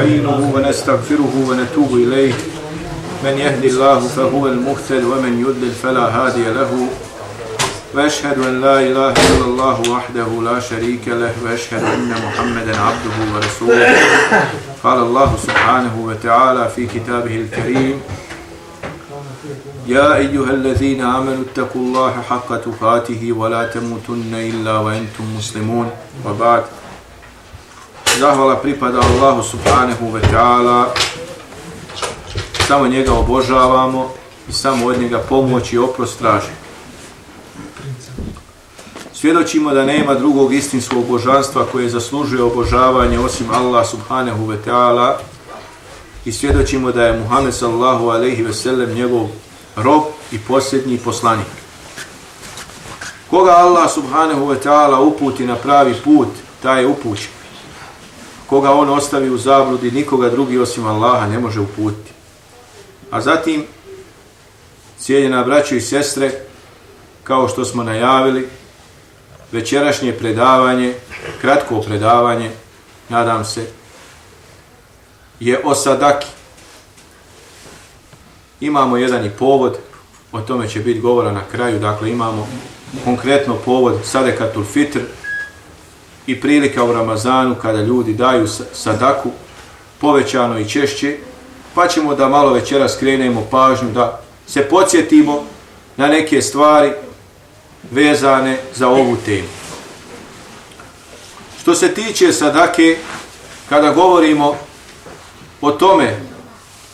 ونستعينه ونستغفره ونتوب إليه. من يهدي الله فهو المهتد ومن يضلل فلا هادي له. وأشهد أن لا إله إلا الله وحده لا شريك له. وأشهد أن محمدا عبده ورسوله. قال الله سبحانه وتعالى في كتابه الكريم يا أيها الذين آمنوا اتقوا الله حق تقاته ولا تموتن إلا وأنتم مسلمون. وبعد Zahvala pripada Allahu subhanahu wa ta'ala. Samo njega obožavamo i samo od njega pomoć i oprost tražimo. Svjedočimo da nema drugog istinskog božanstva koje zaslužuje obožavanje osim Allah subhanahu wa ta'ala i svjedočimo da je Muhammed sallahu alaihi ve sellem njegov rob i posljednji poslanik. Koga Allah subhanahu wa ta'ala uputi na pravi put, taj je upućen. Koga on ostavi u zabludi, nikoga drugi osim Allaha ne može uputiti. A zatim, cijeljena braćo i sestre, kao što smo najavili, večerašnje predavanje, kratko predavanje, nadam se, je o sadaki. Imamo jedan i povod, o tome će biti govora na kraju, dakle imamo konkretno povod sadekatul fitr i prilika u Ramazanu kada ljudi daju sadaku povećano i češće, pa ćemo da malo večera skrenemo pažnju da se podsjetimo na neke stvari vezane za ovu temu. Što se tiče sadake, kada govorimo o tome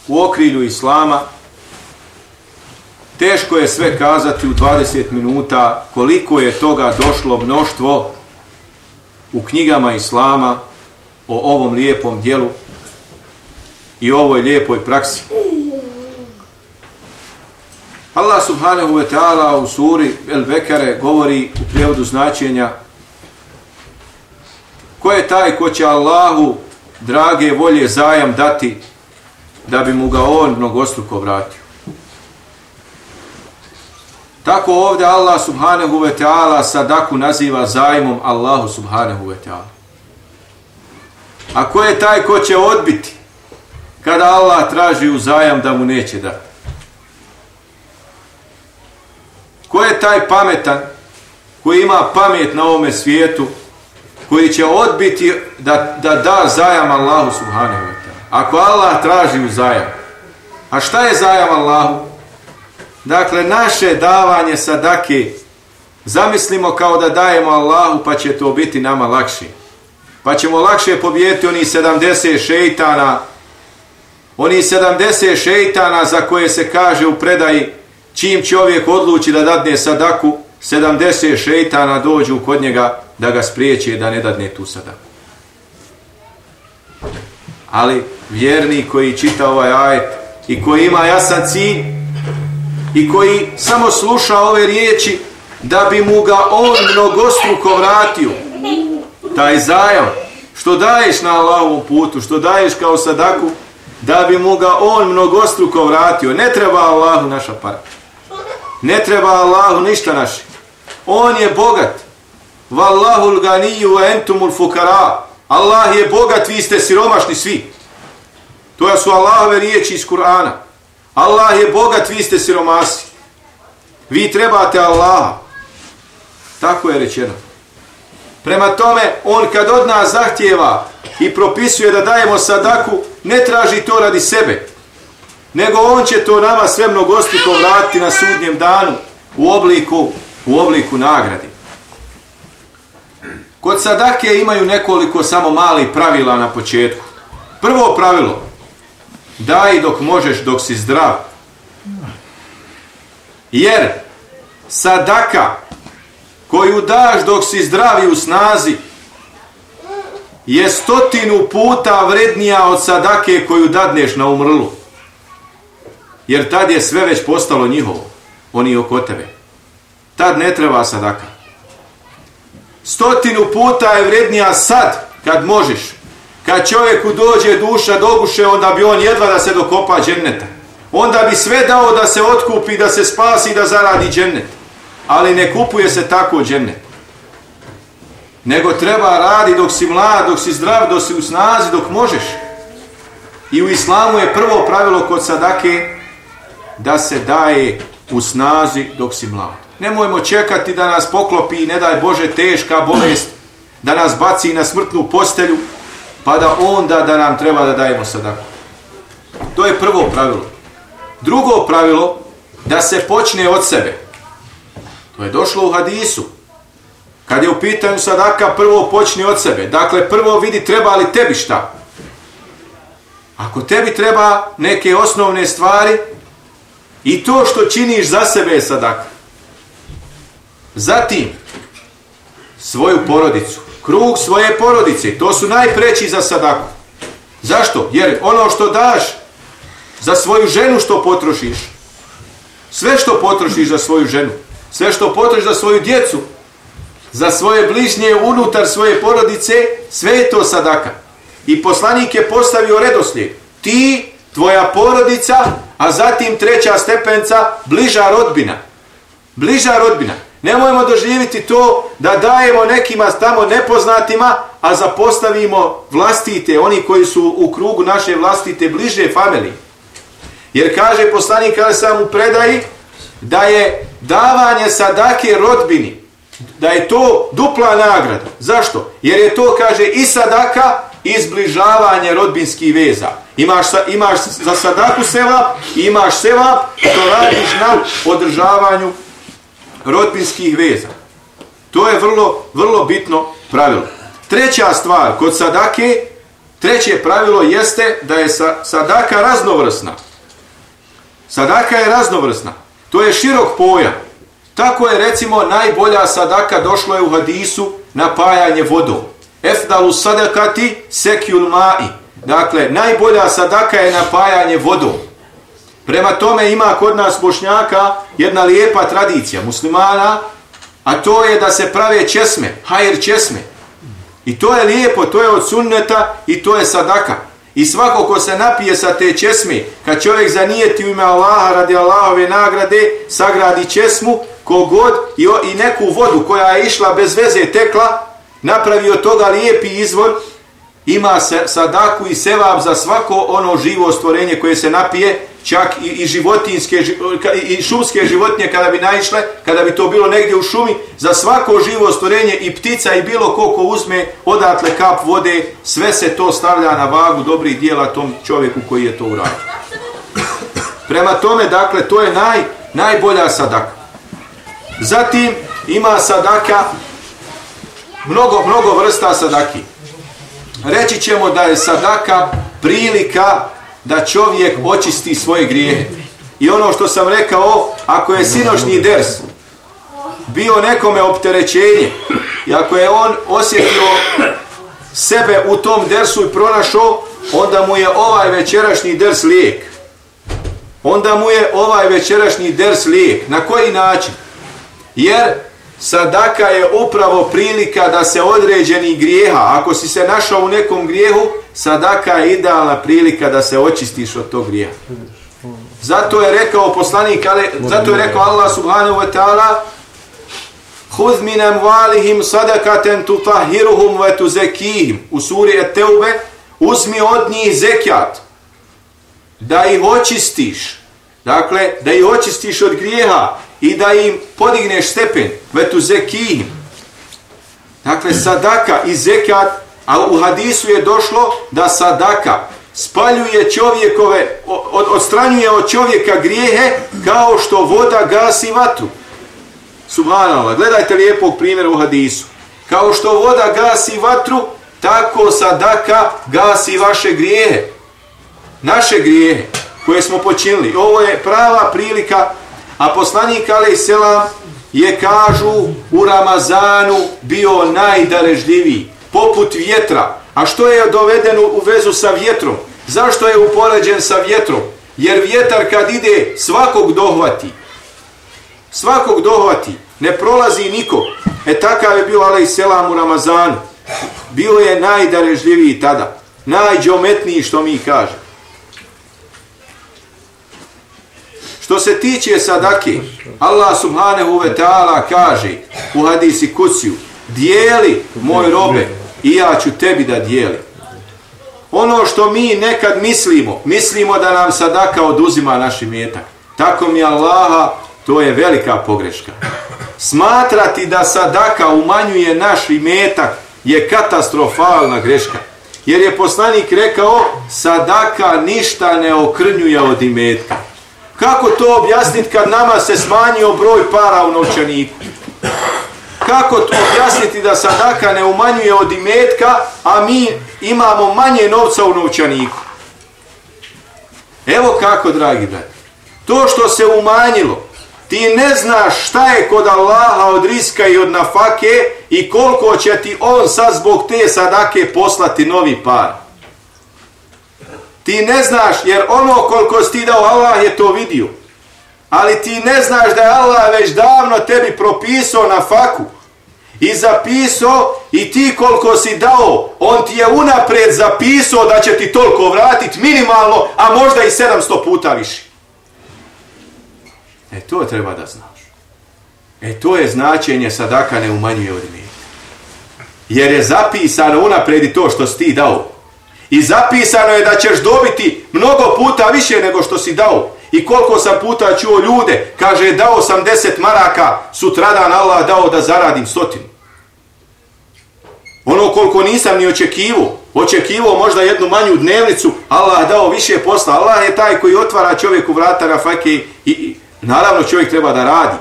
u okrilju Islama, teško je sve kazati u 20 minuta koliko je toga došlo mnoštvo u knjigama Islama o ovom lijepom dijelu i ovoj lijepoj praksi. Allah subhanahu wa ta'ala u suri El Bekare govori u prijevodu značenja ko je taj ko će Allahu drage volje zajam dati da bi mu ga on mnogostruko vratio. Tako ovdje Allah subhanahu wa ta'ala sadaku naziva zajmom Allahu subhanahu wa ta'ala. A ko je taj ko će odbiti kada Allah traži uzajam da mu neće dati? Ko je taj pametan koji ima pamet na ovome svijetu koji će odbiti da da, da zajam Allahu subhanahu wa ta'ala? Ako Allah traži uzajam, a šta je zajam Allahu? Dakle, naše davanje sadake zamislimo kao da dajemo Allahu pa će to biti nama lakše. Pa ćemo lakše pobijeti oni 70 šeitana, oni 70 šeitana za koje se kaže u predaji čim čovjek odluči da dadne sadaku, 70 šeitana dođu kod njega da ga spriječe da ne dadne tu sadaku. Ali vjerni koji čita ovaj ajet i koji ima jasan cilj i koji samo sluša ove riječi da bi mu ga on mnogostruko vratio, taj zajam, što daješ na Allahovom putu, što daješ kao sadaku, da bi mu ga on mnogostruko vratio. Ne treba Allahu naša para. Ne treba Allahu ništa naše. On je bogat. Wallahu l-ganiju wa entumul fukara. Allah je bogat, vi ste siromašni svi. To su Allahove riječi iz Kur'ana. Allah je bogat, vi ste siromasi. Vi trebate Allaha. Tako je rečeno. Prema tome, on kad od nas zahtjeva i propisuje da dajemo sadaku, ne traži to radi sebe nego on će to nama sve mnogostiko vratiti na sudnjem danu u obliku, u obliku nagradi. Kod sadake imaju nekoliko samo mali pravila na početku. Prvo pravilo, daj dok možeš dok si zdrav. Jer sadaka koju daš dok si zdrav i u snazi je stotinu puta vrednija od sadake koju dadneš na umrlu jer tad je sve već postalo njihovo, oni oko tebe. Tad ne treba sadaka. Stotinu puta je vrednija sad, kad možeš. Kad čovjeku dođe duša do guše, onda bi on jedva da se dokopa dženneta. Onda bi sve dao da se otkupi, da se spasi, da zaradi džennet. Ali ne kupuje se tako džennet. Nego treba radi dok si mlad, dok si zdrav, dok si u snazi, dok možeš. I u islamu je prvo pravilo kod sadake da se daje u snazi dok si mlad. Nemojmo čekati da nas poklopi, ne daj Bože, teška bolest, da nas baci na smrtnu postelju, pa da onda da nam treba da dajemo sadaku. To je prvo pravilo. Drugo pravilo, da se počne od sebe. To je došlo u hadisu. Kad je u pitanju sadaka, prvo počni od sebe. Dakle, prvo vidi treba li tebi šta. Ako tebi treba neke osnovne stvari, i to što činiš za sebe je sadaka. Zatim, svoju porodicu, krug svoje porodice, to su najpreći za sadaku. Zašto? Jer ono što daš za svoju ženu što potrošiš, sve što potrošiš za svoju ženu, sve što potrošiš za svoju djecu, za svoje bližnje unutar svoje porodice, sve je to sadaka. I poslanik je postavio redoslijed. Ti, tvoja porodica, a zatim treća stepenca, bliža rodbina. Bliža rodbina. Nemojmo doživiti to da dajemo nekima tamo nepoznatima, a zapostavimo vlastite, oni koji su u krugu naše vlastite bliže familije. Jer kaže poslanik kada sam u predaji da je davanje sadake rodbini, da je to dupla nagrada. Zašto? Jer je to, kaže, i sadaka i zbližavanje rodbinskih veza. Imaš, imaš za sadaku sevap, imaš sevap, to radiš na održavanju rodbinskih veza. To je vrlo, vrlo bitno pravilo. Treća stvar, kod sadake, treće pravilo jeste da je sadaka raznovrsna. Sadaka je raznovrsna. To je širok pojam. Tako je recimo najbolja sadaka došlo je u hadisu napajanje vodom. Efdalu sadakati sekjul ma'i. Dakle, najbolja sadaka je napajanje vodom. Prema tome ima kod nas bošnjaka jedna lijepa tradicija muslimana, a to je da se prave česme, hajr česme. I to je lijepo, to je od sunneta i to je sadaka. I svako ko se napije sa te česme, kad čovjek zanijeti u ime Allaha radi Allahove nagrade, sagradi česmu, kogod i, i neku vodu koja je išla bez veze tekla, napravi od toga lijepi izvor, ima se sadaku i sevab za svako ono živo stvorenje koje se napije, čak i, i životinske i šumske životinje kada bi naišle, kada bi to bilo negdje u šumi, za svako živo stvorenje i ptica i bilo ko ko uzme odatle kap vode, sve se to stavlja na vagu dobrih dijela tom čovjeku koji je to uradio. Prema tome, dakle, to je naj, najbolja sadaka. Zatim ima sadaka, mnogo, mnogo vrsta sadaki. Reći ćemo da je sadaka prilika da čovjek očisti svoje grijehe. I ono što sam rekao, ako je sinošnji ders bio nekome opterećenje i ako je on osjetio sebe u tom dersu i pronašao, onda mu je ovaj večerašnji ders lijek. Onda mu je ovaj večerašnji ders lijek. Na koji način? Jer sadaka je upravo prilika da se određeni grijeha, ako si se našao u nekom grijehu, sadaka je idealna prilika da se očistiš od tog grijeha. Zato je rekao poslanik, ali, zato je rekao Allah subhanahu wa ta'ala Huz min amwalihim sadakaten tutahiruhum ve tuzekihim u suri At-Teube uzmi od njih zekijat da ih očistiš. Dakle da ih očistiš od grijeha i da im podigneš stepen vetu zekijim. Dakle, sadaka i zekat, a u hadisu je došlo da sadaka spaljuje čovjekove, od, odstranjuje od čovjeka grijehe kao što voda gasi vatru. Subhanallah, gledajte lijepog primjera u hadisu. Kao što voda gasi vatru, tako sadaka gasi vaše grijehe. Naše grijehe koje smo počinili. Ovo je prava prilika A poslanik Ali Selam je, kažu, u Ramazanu bio najdarežljiviji, poput vjetra. A što je dovedeno u vezu sa vjetrom? Zašto je upoređen sa vjetrom? Jer vjetar kad ide svakog dohvati. Svakog dohvati. Ne prolazi niko. E takav je bio Ali Selam u Ramazanu. Bio je najdarežljiviji tada. Najđometniji što mi kaže. Što se tiče sadake, Allah subhanahu ve ta'ala kaže u hadisi kuciju, dijeli moj robe i ja ću tebi da dijeli. ono što mi nekad mislimo, mislimo da nam sadaka oduzima naš imetak. Tako mi Allaha, to je velika pogreška. Smatrati da sadaka umanjuje naš imetak je katastrofalna greška. Jer je poslanik rekao, sadaka ništa ne okrnjuje od imetka. Kako to objasniti kad nama se smanjio broj para u novčaniku? Kako to objasniti da sadaka ne umanjuje od imetka, a mi imamo manje novca u novčaniku? Evo kako, dragi brat. To što se umanjilo, ti ne znaš šta je kod Allaha od riska i od nafake i koliko će ti on sad zbog te sadake poslati novi par. Ti ne znaš, jer ono koliko si ti dao, Allah je to vidio. Ali ti ne znaš da je Allah već davno tebi propisao na faku i zapisao i ti koliko si dao, on ti je unapred zapisao da će ti toliko vratiti minimalno, a možda i 700 puta više. E to treba da znaš. E to je značenje sadaka ne umanjuje od mjeta. Jer je zapisano unapred i to što si ti dao. I zapisano je da ćeš dobiti mnogo puta više nego što si dao. I koliko sam puta čuo ljude, kaže dao sam 10 maraka, sutradan Allah dao da zaradim stotinu. Ono koliko nisam ni očekivo, očekivo možda jednu manju dnevnicu, Allah dao više posla. Allah je taj koji otvara čovjeku vrata na fake i, i naravno čovjek treba da radi.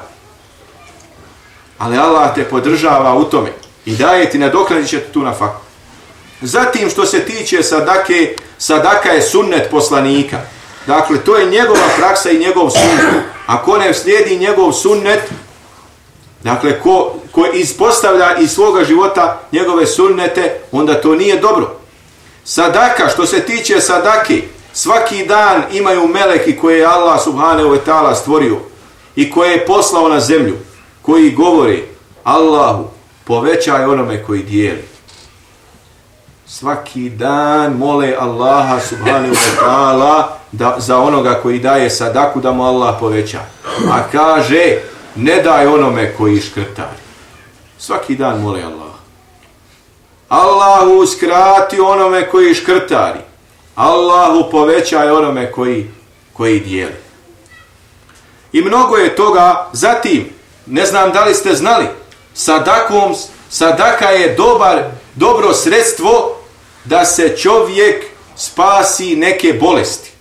Ali Allah te podržava u tome i daje ti nadoknadit će tu na faku. Zatim što se tiče sadake, sadaka je sunnet poslanika. Dakle, to je njegova praksa i njegov sunnet. Ako ne slijedi njegov sunnet, dakle, ko, ko ispostavlja iz svoga života njegove sunnete, onda to nije dobro. Sadaka, što se tiče sadake, svaki dan imaju meleki koje je Allah subhanahu wa ta'ala stvorio i koje je poslao na zemlju, koji govori Allahu, povećaj onome koji dijeli svaki dan mole Allaha subhanahu wa ta'ala da za onoga koji daje sadaku da mu Allah poveća. A kaže ne daj onome koji škrtari. Svaki dan mole Allah. Allahu skrati onome koji škrtari. Allahu povećaj onome koji, koji dijeli. I mnogo je toga. Zatim, ne znam da li ste znali, sadakom, sadaka je dobar, dobro sredstvo da se čovjek spasi neke bolesti.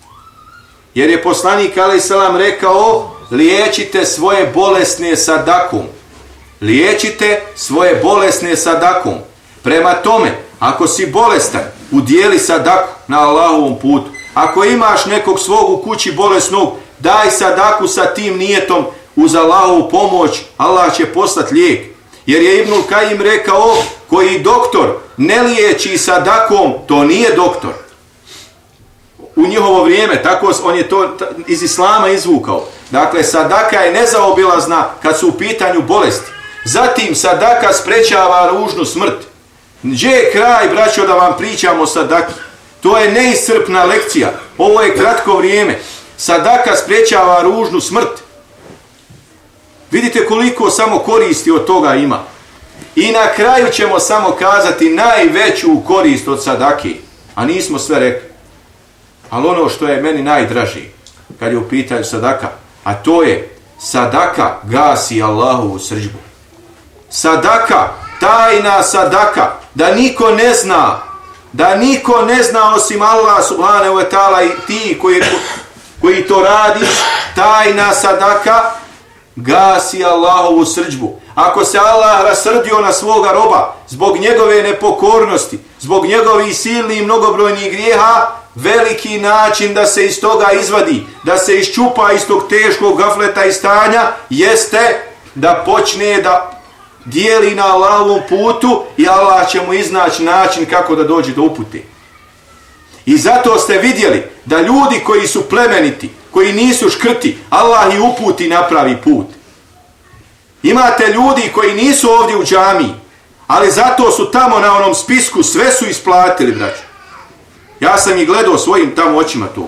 Jer je poslanik Ali Salam rekao, liječite svoje bolesne sadakom. Liječite svoje bolesne sadakom. Prema tome, ako si bolestan, udijeli sadaku na Allahovom putu. Ako imaš nekog svog u kući bolesnog, daj sadaku sa tim nijetom uz Allahovu pomoć, Allah će poslati lijek. Jer je Ibnul Kajim rekao, koji doktor ne liječi sadakom, to nije doktor. U njihovo vrijeme, tako on je to iz islama izvukao. Dakle, sadaka je nezaobilazna kad su u pitanju bolesti. Zatim, sadaka sprečava ružnu smrt. Gdje je kraj, braćo, da vam pričamo o sadaki? To je neiscrpna lekcija. Ovo je kratko vrijeme. Sadaka sprečava ružnu smrt. Vidite koliko samo koristi od toga ima. I na kraju ćemo samo kazati najveću korist od sadaki. A nismo sve rekli. Ali ono što je meni najdraži, kad je u pitanju sadaka, a to je sadaka gasi Allahovu srđbu. Sadaka, tajna sadaka, da niko ne zna, da niko ne zna osim Allah subhanahu wa ta'ala i ti koji, koji to radiš, tajna sadaka, gasi Allahovu srđbu. Ako se Allah rasrdio na svoga roba zbog njegove nepokornosti, zbog njegovih silnih mnogobrojnih grijeha, veliki način da se iz toga izvadi, da se iščupa iz tog teškog gafleta i stanja, jeste da počne da dijeli na Allahovom putu i Allah će mu iznaći način kako da dođe do upute. I zato ste vidjeli da ljudi koji su plemeniti, koji nisu škrti, Allah i uputi napravi put. Imate ljudi koji nisu ovdje u džami, ali zato su tamo na onom spisku, sve su isplatili, braću. Ja sam ih gledao svojim tamo očima tu.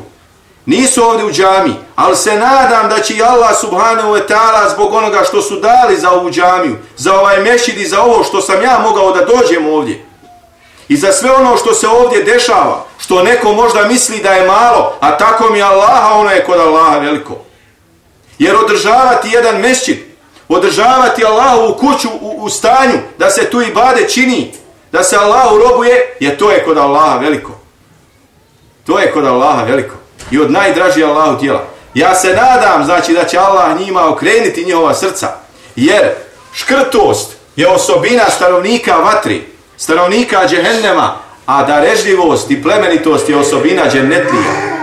Nisu ovdje u džami, ali se nadam da će i Allah subhanahu wa ta'ala zbog onoga što su dali za ovu džamiju, za ovaj mešid i za ovo što sam ja mogao da dođem ovdje. I za sve ono što se ovdje dešava, što neko možda misli da je malo, a tako mi Allaha, ono je kod Allaha veliko. Jer održavati jedan mešćid, održavati Allahu u kuću u, u stanju, da se tu ibade čini, da se Allahu robuje, je to je kod Allaha veliko. To je kod Allaha veliko. I od najdražije Allahu tijela. Ja se nadam, znači, da će Allah njima okrenuti njihova srca. Jer škrtost je osobina stanovnika vatri, stanovnika džehennema, a darežljivost i plemenitost je osobina džennetlija.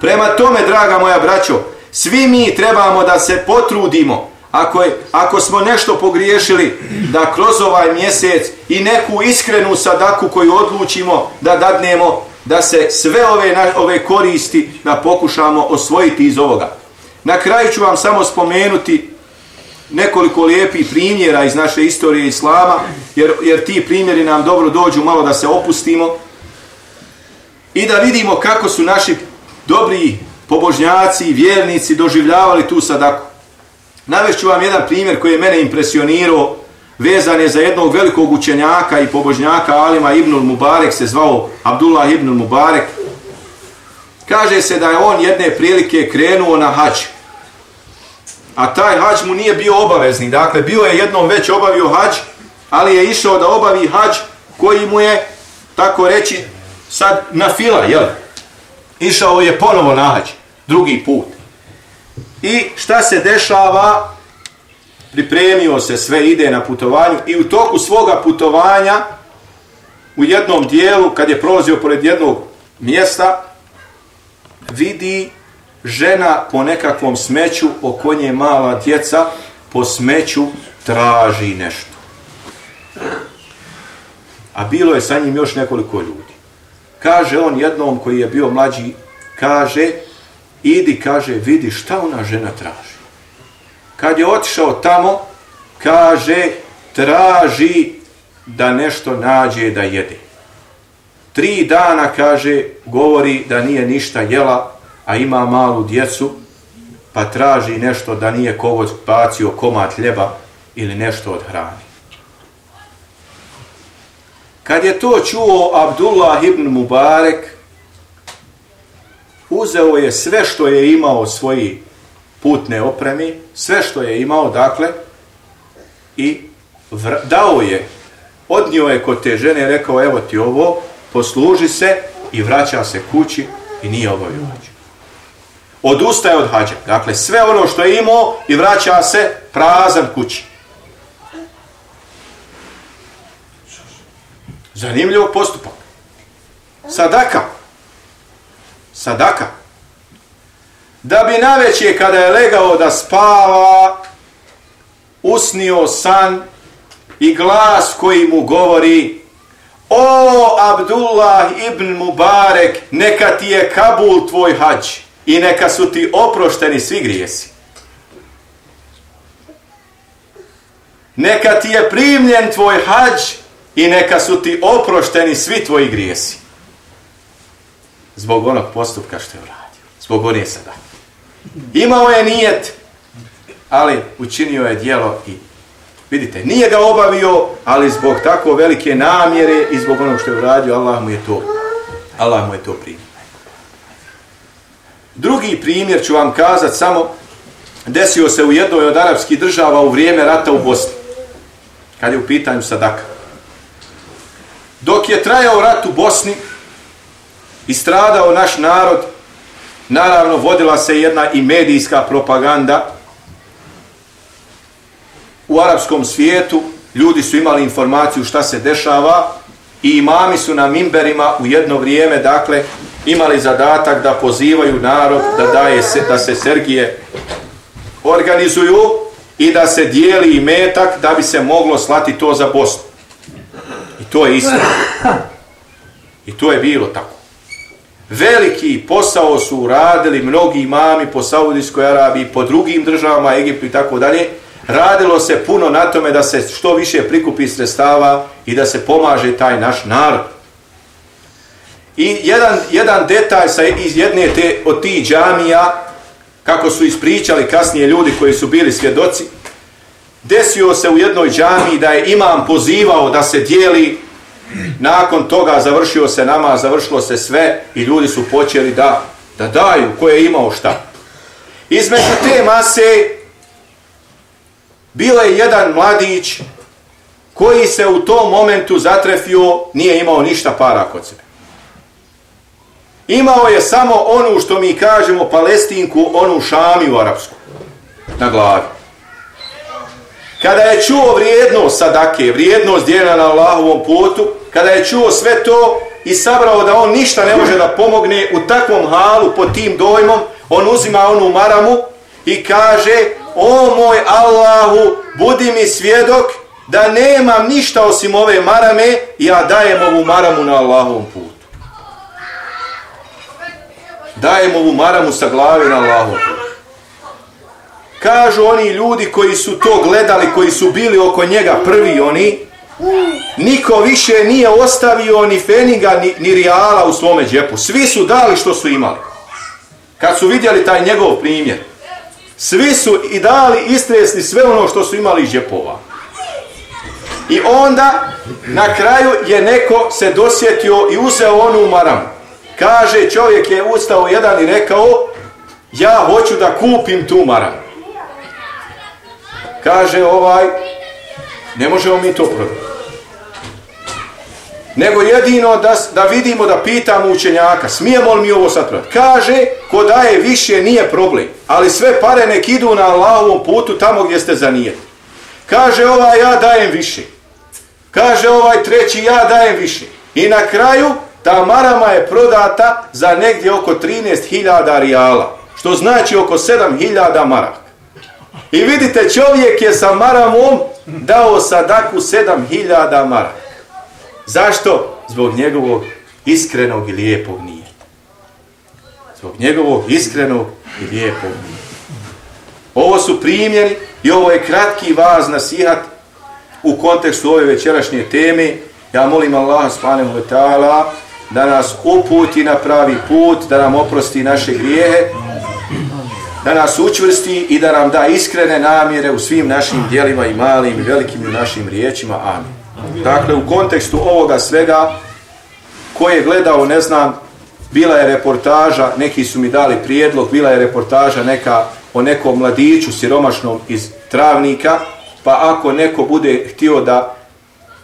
Prema tome, draga moja braćo, svi mi trebamo da se potrudimo, ako, je, ako smo nešto pogriješili, da kroz ovaj mjesec i neku iskrenu sadaku koju odlučimo da dadnemo, da se sve ove, ove koristi da pokušamo osvojiti iz ovoga. Na kraju ću vam samo spomenuti nekoliko lijepih primjera iz naše istorije Islama, jer, jer ti primjeri nam dobro dođu malo da se opustimo i da vidimo kako su naši dobri pobožnjaci i vjernici doživljavali tu sadaku. Navešću vam jedan primjer koji je mene impresionirao, vezan je za jednog velikog učenjaka i pobožnjaka Alima Ibnul Mubarek, se zvao Abdullah Ibnul Mubarek. Kaže se da je on jedne prilike krenuo na hađ. A taj hađ mu nije bio obavezni. Dakle, bio je jednom već obavio hađ, ali je išao da obavi hađ koji mu je, tako reći, sad na fila, jel? Išao je ponovo na hađ, drugi put. I šta se dešava? Pripremio se, sve ide na putovanju i u toku svoga putovanja u jednom dijelu, kad je prolazio pored jednog mjesta, vidi žena po nekakvom smeću, oko nje mala djeca, po smeću traži nešto. A bilo je sa njim još nekoliko ljudi. Kaže on jednom koji je bio mlađi, kaže, idi, kaže, vidi šta ona žena traži. Kad je otišao tamo, kaže, traži da nešto nađe da jede. Tri dana, kaže, govori da nije ništa jela, a ima malu djecu, pa traži nešto da nije kovoć bacio komad hljeba ili nešto od hrane. Kad je to čuo Abdullah ibn Mubarek, uzeo je sve što je imao svoji putne opremi, sve što je imao, dakle, i dao je, odnio je kod te žene, rekao, evo ti ovo, posluži se i vraća se kući i nije obavio hađa. Odustaje od hađa. Dakle, sve ono što je imao i vraća se prazan kući. Zanimljivo postupak. Sadaka. Sadaka. Da bi naveće kada je legao da spava, usnio san i glas koji mu govori O Abdullah ibn Mubarek, neka ti je Kabul tvoj hađ i neka su ti oprošteni svi grijesi. Neka ti je primljen tvoj hađ i neka su ti oprošteni svi tvoji grijesi. Zbog onog postupka što je uradio. Zbog one sada. Imao je nijet, ali učinio je dijelo i vidite, nije ga obavio, ali zbog tako velike namjere i zbog onog što je uradio, Allah mu je to, Allah mu je to primio. Drugi primjer ću vam kazat samo, desio se u jednoj od arapskih država u vrijeme rata u Bosni, kad je u pitanju sadaka. Dok je trajao rat u Bosni i stradao naš narod, naravno vodila se jedna i medijska propaganda u arapskom svijetu, ljudi su imali informaciju šta se dešava i imami su na mimberima u jedno vrijeme, dakle, imali zadatak da pozivaju narod da daje se, da se Sergije organizuju i da se dijeli i metak da bi se moglo slati to za Bosnu I to je istina. I to je bilo tako. Veliki posao su uradili mnogi imami po Saudijskoj Arabiji, po drugim državama, Egiptu i tako dalje. Radilo se puno na tome da se što više prikupi sredstava i da se pomaže taj naš narod. I jedan, jedan detalj sa iz jedne te, od tih džamija, kako su ispričali kasnije ljudi koji su bili svjedoci, desio se u jednoj džamiji da je imam pozivao da se dijeli Nakon toga završio se nama, završilo se sve i ljudi su počeli da, da daju ko je imao šta. Između te mase bilo je jedan mladić koji se u tom momentu zatrefio, nije imao ništa para kod sebe. Imao je samo onu što mi kažemo palestinku, onu šamiju arapsku, na glavi. Kada je čuo vrijednost sadake, vrijednost dijela na Allahovom putu, kada je čuo sve to i sabrao da on ništa ne može da pomogne u takvom halu pod tim dojmom, on uzima onu maramu i kaže, o moj Allahu, budi mi svjedok da nemam ništa osim ove marame, ja dajem ovu maramu na Allahovom putu. Dajem ovu maramu sa glave na Allahovom putu. Kažu oni ljudi koji su to gledali, koji su bili oko njega prvi oni, niko više nije ostavio ni feniga ni, ni rijala u svome džepu. Svi su dali što su imali. Kad su vidjeli taj njegov primjer, svi su i dali istresni sve ono što su imali iz džepova. I onda na kraju je neko se dosjetio i uzeo onu maramu. Kaže, čovjek je ustao jedan i rekao, ja hoću da kupim tu maramu. Kaže ovaj, ne možemo mi to prodati. Nego jedino da, da vidimo, da pitamo učenjaka, smijemo li mi ovo sad prodati? Kaže, ko daje više nije problem, ali sve pare nek idu na Allahovom putu tamo gdje ste zanijeti. Kaže ovaj, ja dajem više. Kaže ovaj treći, ja dajem više. I na kraju, ta marama je prodata za negdje oko 13.000 rijala, što znači oko 7.000 maraka. I vidite, čovjek je sa maramom dao sadaku 7.000 mara. Zašto? Zbog njegovog iskrenog i lijepog nijeta. Zbog njegovog iskrenog i lijepog nijeta. Ovo su primjeri i ovo je kratki vaz nasihat u kontekstu ove večerašnje teme. Ja molim Allah subhanahu wa ta'ala da nas uputi na pravi put, da nam oprosti naše grijehe, da nas učvrsti i da nam da iskrene namjere u svim našim dijelima i malim i velikim i našim riječima. Amin. Dakle, u kontekstu ovoga svega, ko je gledao, ne znam, bila je reportaža, neki su mi dali prijedlog, bila je reportaža neka o nekom mladiću siromašnom iz travnika, pa ako neko bude htio da